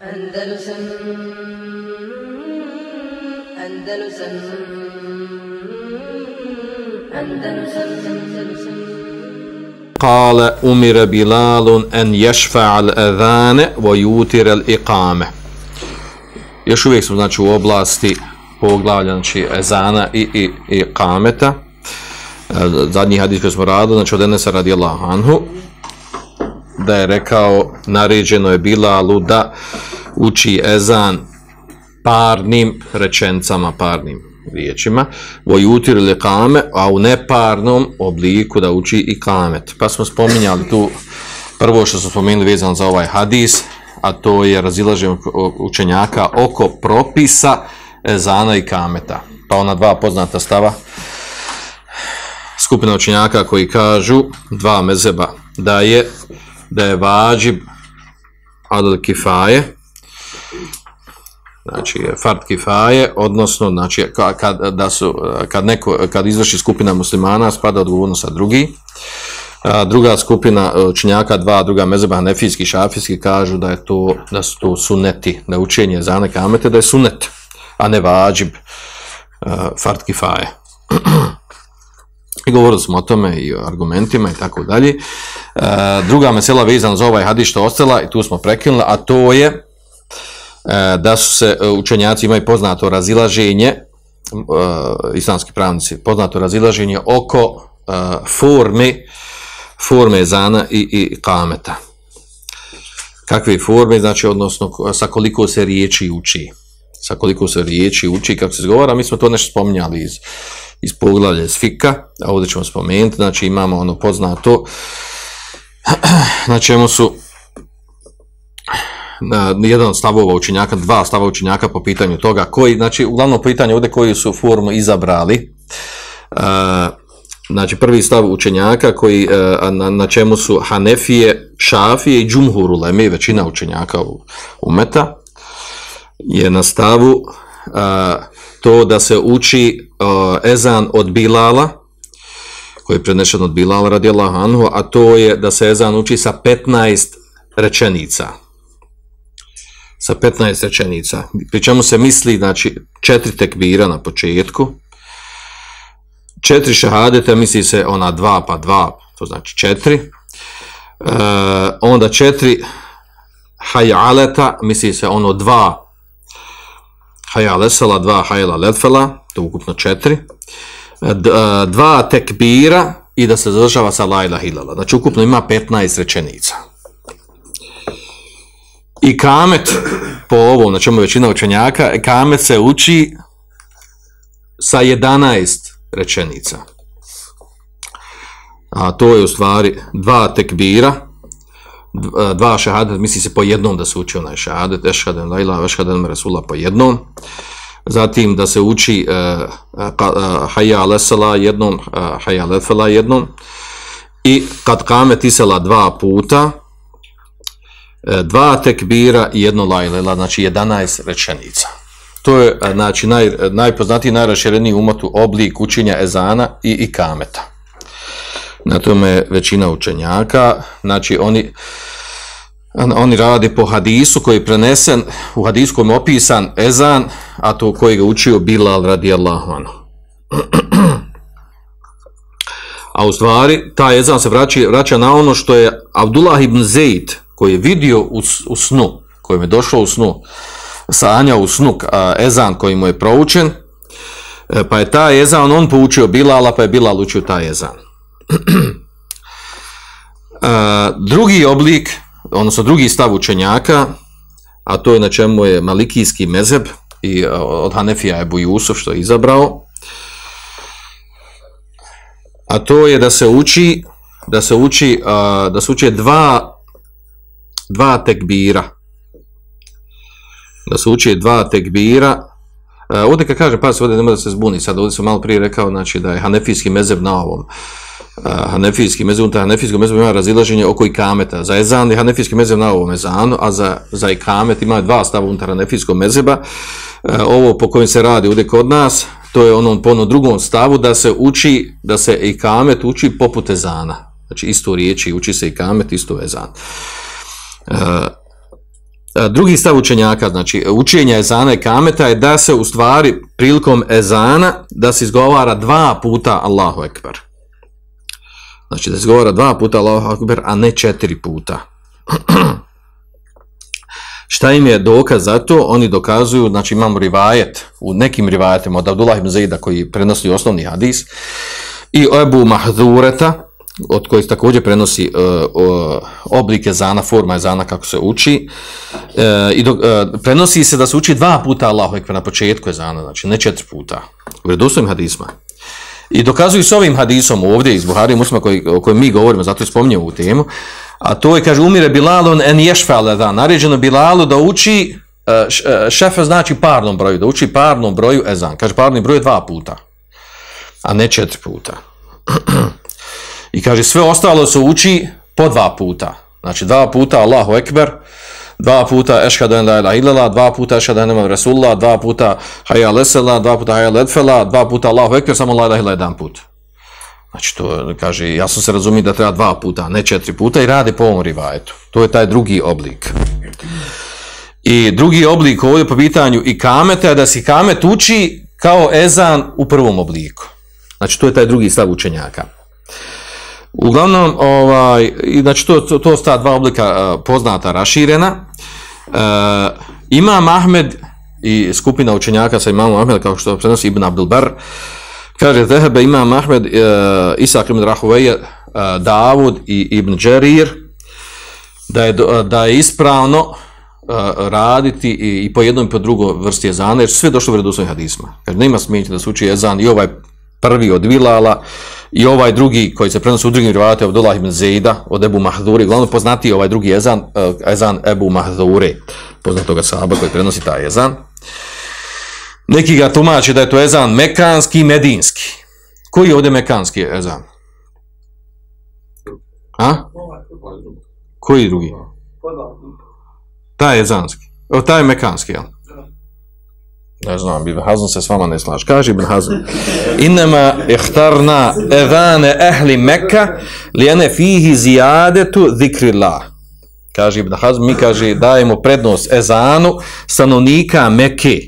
Andalusam Andalusam Andalusam Andalusam قال أمر بلال أن يشفع الأذان ويوتر الإقامة još uvijek smo znači u oblasti poglavlja znači ezana i, i, i kameta e, zadnji hadis koji smo radili znači od Enesa radijallahu anhu da je rekao naređeno je Bilalu da uči ezan parnim rečencama, parnim riječima, vojutir ili kame, a u neparnom obliku da uči i kamet. Pa smo spominjali tu prvo što smo spomenuli vezano za ovaj hadis, a to je razilaženje učenjaka oko propisa ezana i kameta. Pa ona dva poznata stava skupina učenjaka koji kažu dva mezeba da je da je vađib adal kifaje znači fard kifaje odnosno znači kad da su kad neko kad izvrši skupina muslimana spada odgovornost sa drugi. A druga skupina e, učenjaka dva druga mezeba, hanefijski šafijski kažu da je to da su to suneti da učenje za neke amete da je sunnet a ne vađib uh, fard kifaje. i govorili smo o tome i o argumentima i tako dalje. E, druga mesela vezana za ovaj hadis što ostala i tu smo prekinuli a to je E, da su se e, učenjaci imaju poznato razilaženje e, islamski pravnici poznato razilaženje oko forme forme zana i, i kameta. Kakve forme znači odnosno sa koliko se riječi uči. Sa koliko se riječi uči kako se zgovara mi smo to nešto spominjali iz, iz poglavlja iz fika a ovdje ćemo spomenuti znači imamo ono poznato na čemu su jedan od stavova učenjaka, dva stava učenjaka po pitanju toga, koji, znači, uglavnom pitanje ovdje koji su formu izabrali, uh, znači, prvi stav učenjaka koji, e, na, na čemu su Hanefije, Šafije i Džumhur Uleme, većina učenjaka u, umeta, je na stavu to da se uči ezan od Bilala, koji je prenešen od Bilala radijallahu anhu, a to je da se ezan uči sa 15 rečenica sa 15 rečenica. Pri čemu se misli, znači, četiri tekbira na početku, četiri šahadeta, misli se ona dva pa dva, to znači četiri, e, onda četiri hajaleta, misli se ono dva hajalesala, dva hajala letfela, to ukupno četiri, e, dva tekbira i da se zadržava sa lajla hilala. Znači, ukupno ima 15 rečenica. I kamet, po ovom, na čemu je većina učenjaka, kamet se uči sa 11 rečenica. A to je u stvari dva tekbira, e, dva šahadet, misli se po jednom da se uči onaj šahadet, ešhaden lajla, ešhaden rasula po jednom. Zatim da se uči e, e, e, Hayya uh, haja jednom, Hayya haja alefala jednom. I kad kame tisela dva puta, dva tekbira i jedno lajlela, znači 11 rečenica. To je znači, naj, najpoznatiji, najrašireniji umotu oblik učenja ezana i ikameta. Na tome većina učenjaka, znači oni, oni radi po hadisu koji je prenesen, u hadisu kojem je opisan ezan, a to koji ga učio Bilal radijallahu anhu. A u stvari, ta ezan se vraća, vraća na ono što je Abdullah ibn Zaid, koji je vidio u, u snu, koji je došao u snu, sanja u snu, a, ezan koji mu je proučen, e, pa je ta ezan, on poučio Bilala, pa je Bilal učio ta ezan. a, e, drugi oblik, odnosno drugi stav učenjaka, a to je na čemu je malikijski mezeb, i od Hanefija je Jusuf što je izabrao, a to je da se uči da se uči da se uči dva dva tekbira. Da se uči dva tekbira. Uh, ovdje kad kaže, pa se ovdje nema da se zbuni, sad ovdje sam malo prije rekao, znači da je hanefijski mezeb na ovom. Hanefijski mezheb, unutar hanefijskog mezheba ima razilaženje oko ikameta. Za ezan je hanefijski mezheb na ovom ezanu, a za, za ikamet ima dva stava unutar hanefijskog mezeba. E, ovo po kojem se radi ovdje kod nas, to je onom po onom drugom stavu da se uči, da se ikamet uči poput ezana. Znači isto riječi, uči se ikamet, isto ezan. Uh, drugi stav učenjaka, znači učenja ezana i kameta je da se u stvari prilikom ezana da se izgovara dva puta Allahu Ekber. Znači da izgovara dva puta Allahu Akbar, a ne četiri puta. Šta im je dokaz za to? Oni dokazuju, znači imamo rivajet, u nekim rivajetima od Abdullah ibn Zaida koji prenosi osnovni hadis, i Ebu Mahdureta, od kojih također prenosi uh, uh, oblike zana, forma je zana kako se uči, uh, i do, uh, prenosi se da se uči dva puta Allahu Ekber na početku je zana, znači ne četiri puta, u redosovim hadisma. I dokazuju s ovim hadisom ovdje iz Buhari muslima koji, o kojem mi govorimo, zato je spominjao ovu temu, a to je, kaže, umire Bilalon en ješfale, da, naređeno Bilalu da uči, e, e, šefe znači parnom broju, da uči parnom broju ezan, kaže parni broj je dva puta, a ne četiri puta. I kaže, sve ostalo se uči po dva puta. Znači, dva puta Allahu Ekber, dva puta Ešhadu en la ilaha illallah, dva puta Ešhadu en Rasulullah, dva puta Hayya lesela, dva puta Hayya ledfela, dva puta Allahu Ekber, samo la ilaha illallah jedan put. Znači, to kaže, ja sam se razumio da treba dva puta, ne četiri puta i radi po ovom rivajetu. To je taj drugi oblik. I drugi oblik ovdje po pitanju i kamete, je da si kamet uči kao ezan u prvom obliku. Znači, to je taj drugi stav učenjaka. Uglavnom, ovaj, znači to, to, to sta dva oblika e, poznata, raširena. E, Imam Ahmed i skupina učenjaka sa imamom Ahmed, kao što prenosi Ibn Abdelbar, kaže Zehebe Imam Ahmed, e, Isak ibn Rahuveje, e, Davud i Ibn Džerir, da je, e, da je ispravno uh, raditi i, i po jednom i po drugom vrsti jezana, jer sve došlo u redu hadisma. Kaže, nema smijeniti da se uči jezan i ovaj prvi od Vilala, I ovaj drugi koji se prenosi u drugim rivajate Abdullah ibn Zejda od Ebu Mahduri, glavno poznati ovaj drugi ezan, uh, ezan Ebu Mahdure, poznatoga sahaba koji prenosi taj ezan. Neki ga tumače da je to ezan mekanski i medinski. Koji je ovdje mekanski ezan? A? Koji drugi? Taj je ezanski. O, taj je mekanski, jel? Ja ne znam, Ibn Hazm se s vama ne slaži. Kaže Ibn Hazm, Innama ihtarna evane ehli Mekka lijene fihi zijadetu zikrillah. Kaže Ibn Hazm, mi kaže dajemo prednost ezanu stanovnika Mekke.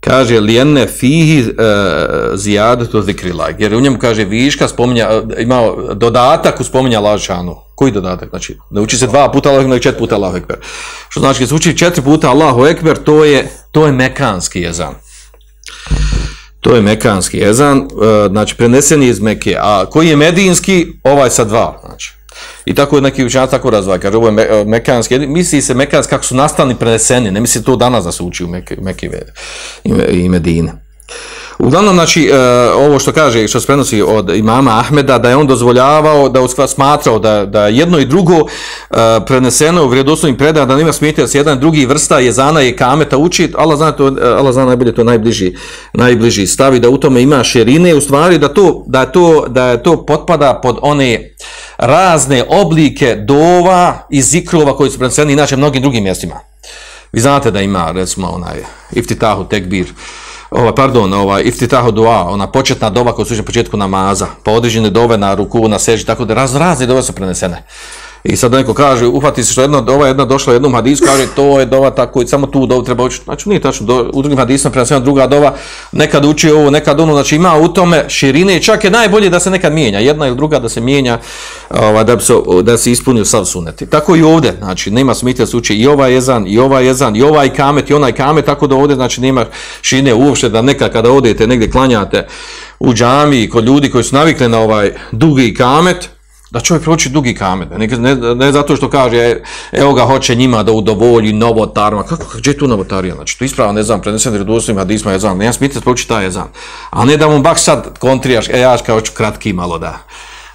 Kaže lijene fihi uh, zijadetu zikrillah. Jer u njemu kaže viška, spominja, e, ima dodatak u spominja lažanu. Koji dodatak? Znači, ne uči se dva puta Allahu Ekber, četiri puta Allahu Ekber. Što znači, kad se uči četiri puta Allahu Ekber, to je, to je mekanski jezan. To je mekanski jezan, e, znači, prenesen je iz Mekke. A koji je medijinski, Ovaj sa dva, znači. I tako je neki učenjac tako razvoja, kaže, ovo je me, e, mekanski, misli se mekanski kako su nastani preneseni, ne misli to danas da se uči u Mekke, Mekke i, i Medine. Uglavnom, znači, e, ovo što kaže, što se prenosi od imama Ahmeda, da je on dozvoljavao, da uskva smatrao da, da jedno i drugo e, preneseno u vredoslovnim predaja, da nima smijeti da se jedan drugi vrsta jezana i kameta uči, Allah zna, to, e, Allah zna najbolje to najbliži, najbliži stavi, da u tome ima širine, u stvari da to, da to, da je to potpada pod one razne oblike dova i zikrova koji su preneseni inače mnogim drugim mjestima. Vi znate da ima, recimo, onaj iftitahu tekbir, ovaj pardon, ovaj iftitahu dua, ona početna dova koja se na početku namaza, pa određene dove na ruku, na seži, tako da raz razne dove su prenesene. I sad neko kaže, uhvati se što jedno, ova jedna došla jednom hadisu, kaže, to je dova tako i samo tu dovu treba učiti. Znači, nije tačno, do, u drugim hadisima prenesena druga dova, nekad uči ovo, nekad ono, znači ima u tome širine i čak je najbolje da se nekad mijenja, jedna ili druga da se mijenja, ovaj, da, se, da se ispunio sav suneti. Tako i ovdje, znači, nema smita da se uči i ovaj jezan, i ovaj jezan, i ovaj kamet, i onaj kamet, tako da ovdje, znači, nema širine uopšte da nekad kada odete, negdje klanjate u džami, kod ljudi koji su navikli na ovaj dugi kamet, da čovjek proči dugi kamen, ne, ne, ne zato što kaže, e, evo ga hoće njima da udovolji novotarima, kako, gdje je tu novotarija, znači to ispravo, ne znam, prenesen da redoslovim hadisma je znam, ne smijete proči taj je znam, a ne da mu bak sad kontrijaš, e ja kao ću kratki malo da,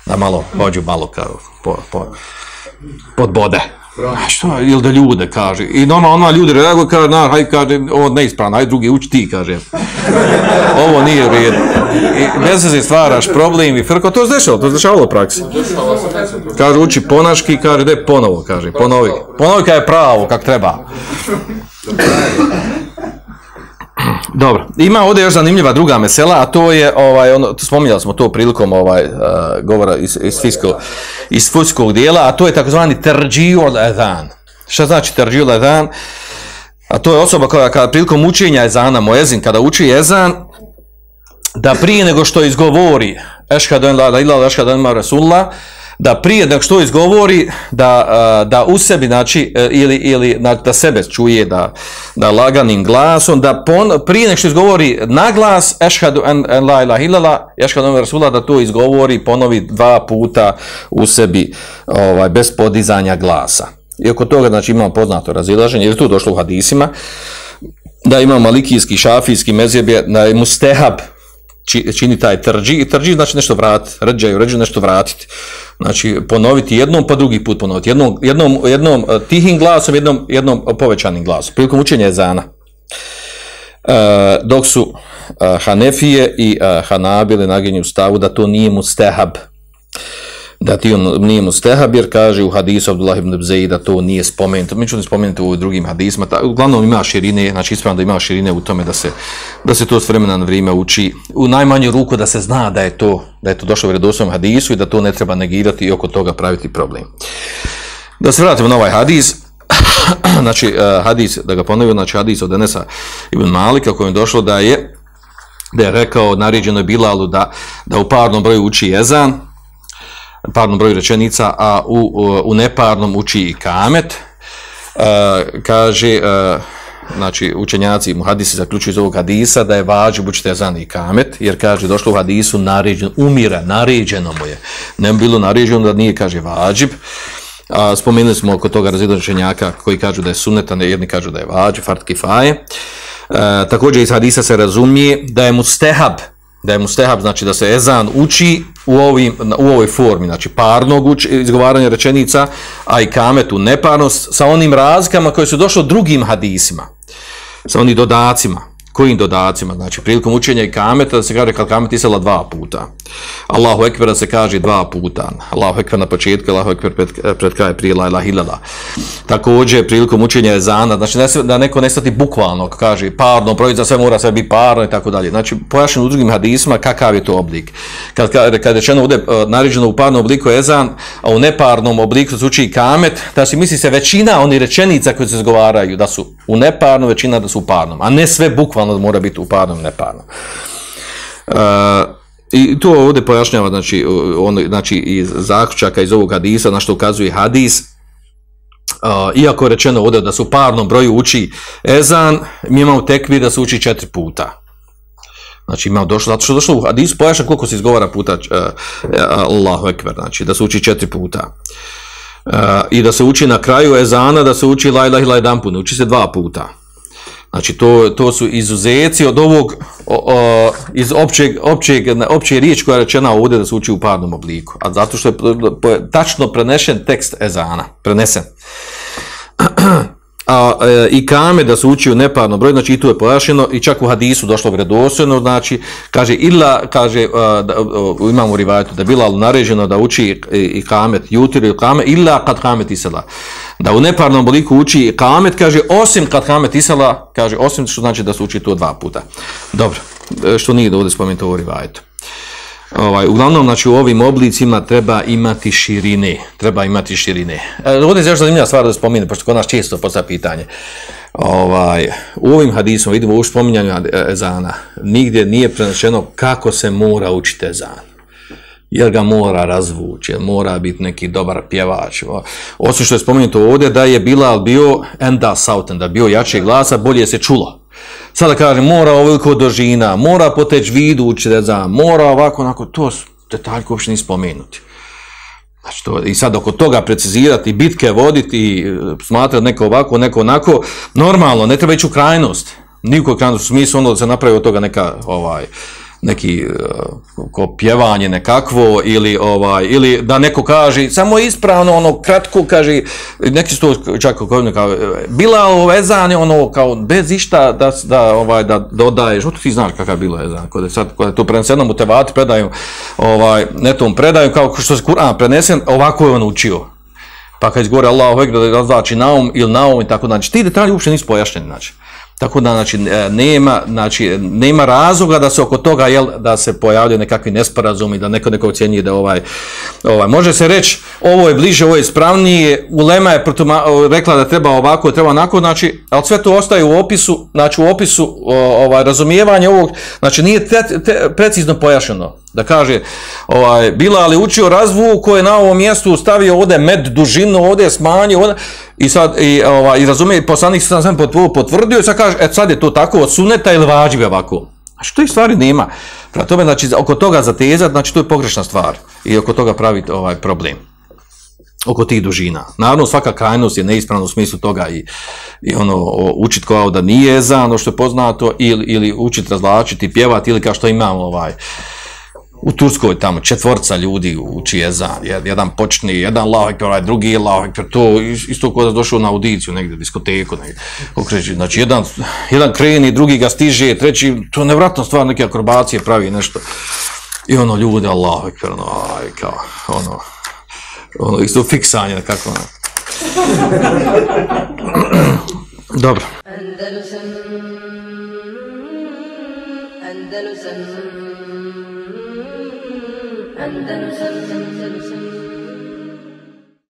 da malo hođu malo kao po, po, pod bode. A što, ili da ljude, kaže. I normalno ona ljudi reaguju, kaže, na, haj, kaže, ovo neispravno, haj drugi, uči ti, kaže. Ovo nije red. I bez se stvaraš problem i frko, to je zdešalo, to je zdešalo u praksi. Kaže, uči ponaški, kaže, de ponovo, kaže, ponovi. Ponovi kada je pravo, kak treba. Dobro, ima ovdje još zanimljiva druga mesela, a to je, ovaj, ono, spominjali smo to prilikom ovaj, uh, govora iz, iz, fiskog, iz fiskog dijela, a to je takozvani trđiju ezan. Šta znači terđil ezan? A to je osoba koja kada prilikom učenja ezana, moezin, kada uči ezan, da prije nego što izgovori ešhadu en la ilaha illallah ešhadu ma rasulullah da prije nego što izgovori da, da u sebi znači e, ili ili da sebe čuje da da laganim glasom da pon, prije nego što izgovori na glas ešhadu en, en la ilaha illallah ešhadu en rasula da to izgovori ponovi dva puta u sebi ovaj bez podizanja glasa. I oko toga znači imamo poznato razilaženje jer tu došlo u hadisima da ima malikijski, šafijski mezjeb je da je mustehab čini taj trđi trđi znači nešto vratiti, rđaju, rđaju nešto vratiti. Znači ponoviti jednom pa drugi put ponoviti, jednom, jednom, jednom e, tihim glasom, jednom, jednom povećanim glasom, prilikom učenja je zana. E, dok su e, Hanefije i e, Hanabile naginju stavu da to nije mustehab, da ti on nije mustehab, jer kaže u hadisu Abdullah ibn Bzeji da to nije spomenuto. Mi ću ne spomenuti u drugim hadisma. Ta, uglavnom ima širine, znači ispravno da ima širine u tome da se, da se to s vremena na vrijeme uči. U najmanju ruku da se zna da je to, da je to došlo u redosvom hadisu i da to ne treba negirati i oko toga praviti problem. Da se vratimo na ovaj hadis. znači, uh, hadis, da ga ponovim, znači hadis od Enesa ibn Malika kojem je došlo da je da je rekao, naređeno je Bilalu da, da u parnom broju uči jezan, parnom broju rečenica, a u, u, u neparnom uči i kamet. E, kaže, e, znači učenjaci muhadisi zaključuju iz ovog hadisa da je vađu učiti ezan i kamet, jer kaže, došlo u hadisu naređeno, umira, naređeno mu je. Ne bilo naređeno da nije, kaže, vađib. A, spomenuli smo oko toga razredočenjaka koji kažu da je sunetan, jedni kažu da je vađib, fart kifaje. E, također iz hadisa se razumije da je mustehab, da je mustehab, znači da se ezan uči u, ovim, u ovoj formi, znači parnog uči, izgovaranja rečenica, a i kametu neparnost, sa onim razlikama koje su došle drugim hadisima, sa onim dodacima kojim dodacima, znači prilikom učenja i kameta da se kaže kad kamet isela dva puta. Allahu ekber da se kaže dva puta. Allahu ekber na početku, Allahu ekber pred, pred kraj prije la ilaha illallah. Također prilikom učenja ezana, znači da, se, da neko ne stati bukvalno, kaže parno, broj za sve mora sve biti parno i tako dalje. Znači pojašnjeno u drugim hadisima kakav je to oblik. Kad, kad, kad je rečeno ovdje e, naređeno u parnom obliku ezan, a u neparnom obliku se uči kamet, da se misli se većina oni rečenica koje se zgovaraju da su u neparnom, većina da su u parnom, a ne sve bukvalno da mora biti u parnom, ne parnom. Uh, e, I to ovdje pojašnjava, znači, on, znači iz zaključaka iz ovog hadisa, na što ukazuje hadis, uh, iako je rečeno ovdje da su u parnom broju uči ezan, mi imamo tekvi da se uči četiri puta. Znači imamo došlo, zato što došlo u hadisu, pojašnja koliko se izgovara puta uh, Allahu ekber, znači da se uči četiri puta. Uh, I da se uči na kraju ezana, da se uči la ilaha ila jedan put, uči se dva puta. Znači, to, to su izuzeci od ovog, o, o, iz općeg, općeg, opće riječ koja je rečena ovdje da se uči u parnom obliku. A zato što je tačno prenešen tekst Ezana, prenesen. A, e, I kame da se uči u neparnom broju, znači i tu je pojašeno, i čak u hadisu došlo vredosljeno, znači, kaže, illa, kaže, a, da, o, imamo u rivajetu da bila naređeno da uči i, i kamet, jutir ili kamet, illa kad kamet isela da u neparnom obliku uči kamet, kaže, osim kad kamet isela, kaže, osim što znači da se uči to dva puta. Dobro, e, što nije da ovdje spomenuti u rivajetu. Ovaj, uglavnom, znači, u ovim oblicima treba imati širine. Treba imati širine. E, ovdje je još zanimljiva stvar da spomenu, pošto kod nas često postavlja pitanje. Ovaj, u ovim hadisom vidimo u spominjanju e, ezana. Nigdje nije prenačeno kako se mora učiti ezan jer ga mora razvući, jer mora biti neki dobar pjevač. Osim što je spomenuto ovdje, da je Bilal bio enda sauten, da bio jači glasa, bolje se čulo. Sada kažem, mora ovoliko dožina, mora poteć vidu učiti, da mora ovako, onako, to su detalji koji uopšte nije spomenuti. Znači to, I sad oko toga precizirati, bitke voditi, e, i smatrati neko ovako, neko onako, normalno, ne treba ići u krajnost. Nikog krajnost, u smislu ono da se napravi od toga neka, ovaj, neki e, ko pjevanje nekakvo ili ovaj ili da neko kaže samo ispravno ono kratko kaže neki sto čak kako kao e, bila ovezane ono kao bez išta da da ovaj da dodaješ što ti znaš kakav bilo je znači kad sad kod to preneseno mu tevat predaju ovaj netom predaju kao što se Kur'an prenesen ovako je on učio. Pa kad izgovori Allahu ekber da znači naum ili naum i tako znači ti detalji uopšte nisu pojašnjeni znači. Tako da znači e, nema znači e, nema razloga da se oko toga jel da se pojavljaju nekakvi nesporazumi da neko neko ocjenjuje da ovaj ovaj može se reći ovo je bliže ovo je ispravnije ulema je protuma, rekla da treba ovako treba onako znači al sve to ostaje u opisu znači u opisu ovaj razumijevanje ovog znači nije te, te, precizno pojašnjeno da kaže ovaj bila ali učio razvu koje na ovom mjestu stavio ovde med dužinu ovde smanjio ovde, i sad i ovaj i razumije poslanik sam sam potvrdio i sad kaže et sad je to tako od suneta ili vađive ovako? A što ih stvari nema? Prema tome znači oko toga zatezat znači to je pogrešna stvar. I oko toga pravi ovaj problem. Oko tih dužina. Naravno, svaka krajnost je neispravna u smislu toga i, i ono, učit kao da nije za ono što je poznato ili, ili učit razlačiti, pjevati ili kao što imamo ovaj, u Turskoj tamo četvorca ljudi uči jezan, jedan počni, jedan lahek, ovaj drugi lahek, to isto ko da došao na audiciju negdje, diskoteku, negdje, okreći, znači jedan, jedan kreni, drugi ga stiže, treći, to je nevratna stvar, neke akrobacije pravi nešto, i ono ljude, Allah, ono, aj, kao, ono, ono, isto fiksanje, kako ono. Dobro. Andalusam, Andalusam, Andalusam